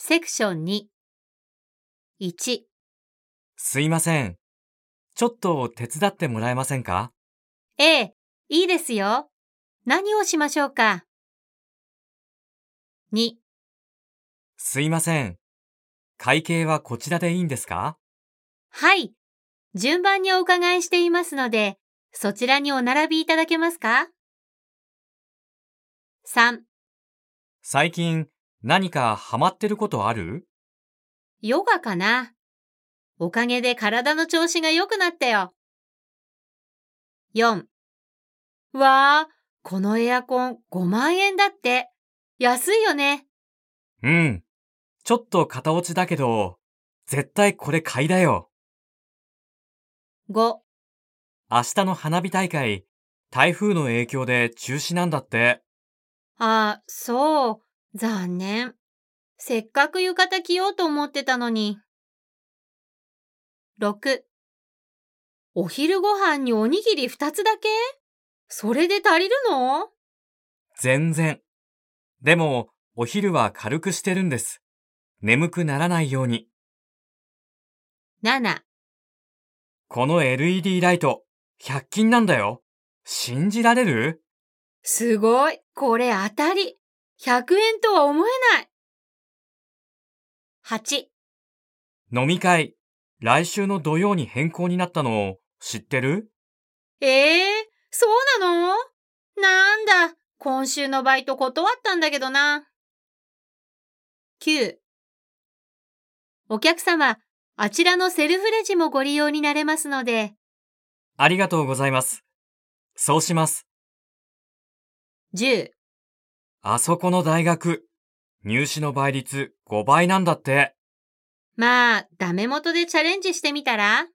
セクション2。1、すいません。ちょっと手伝ってもらえませんか？A、いいですよ。何をしましょうか ?2、すいません。会計はこちらでいいんですか？はい。順番にお伺いしていますので、そちらにお並びいただけますか ?3、最近何かハマってることある？ヨガかな。おかげで体の調子が良くなったよ。4、わあ、このエアコン5万円だって。安いよね。うん。ちょっと型落ちだけど、絶対これ買いだよ。5、明日の花火大会、台風の影響で中止なんだって。ああ、そう。残念。せっかく浴衣着ようと思ってたのに。6お昼ご飯におにぎり2つだけ？それで足りるの？全然。でも、お昼は軽くしてるんです。眠くならないように。?7 この LED ライト、100均なんだよ。信じられる？すごい。これ当たり。100円とは思えない。8飲み会、来週の土曜に変更になったの知ってる？ええそうなの？なんだ。今週のバイト断ったんだけどな。9お客様、あちらのセルフレジもご利用になれますので、ありがとうございます。そうします。10あそこの大学、入試の倍率5倍なんだって。まあ、ダメ元でチャレンジしてみたら？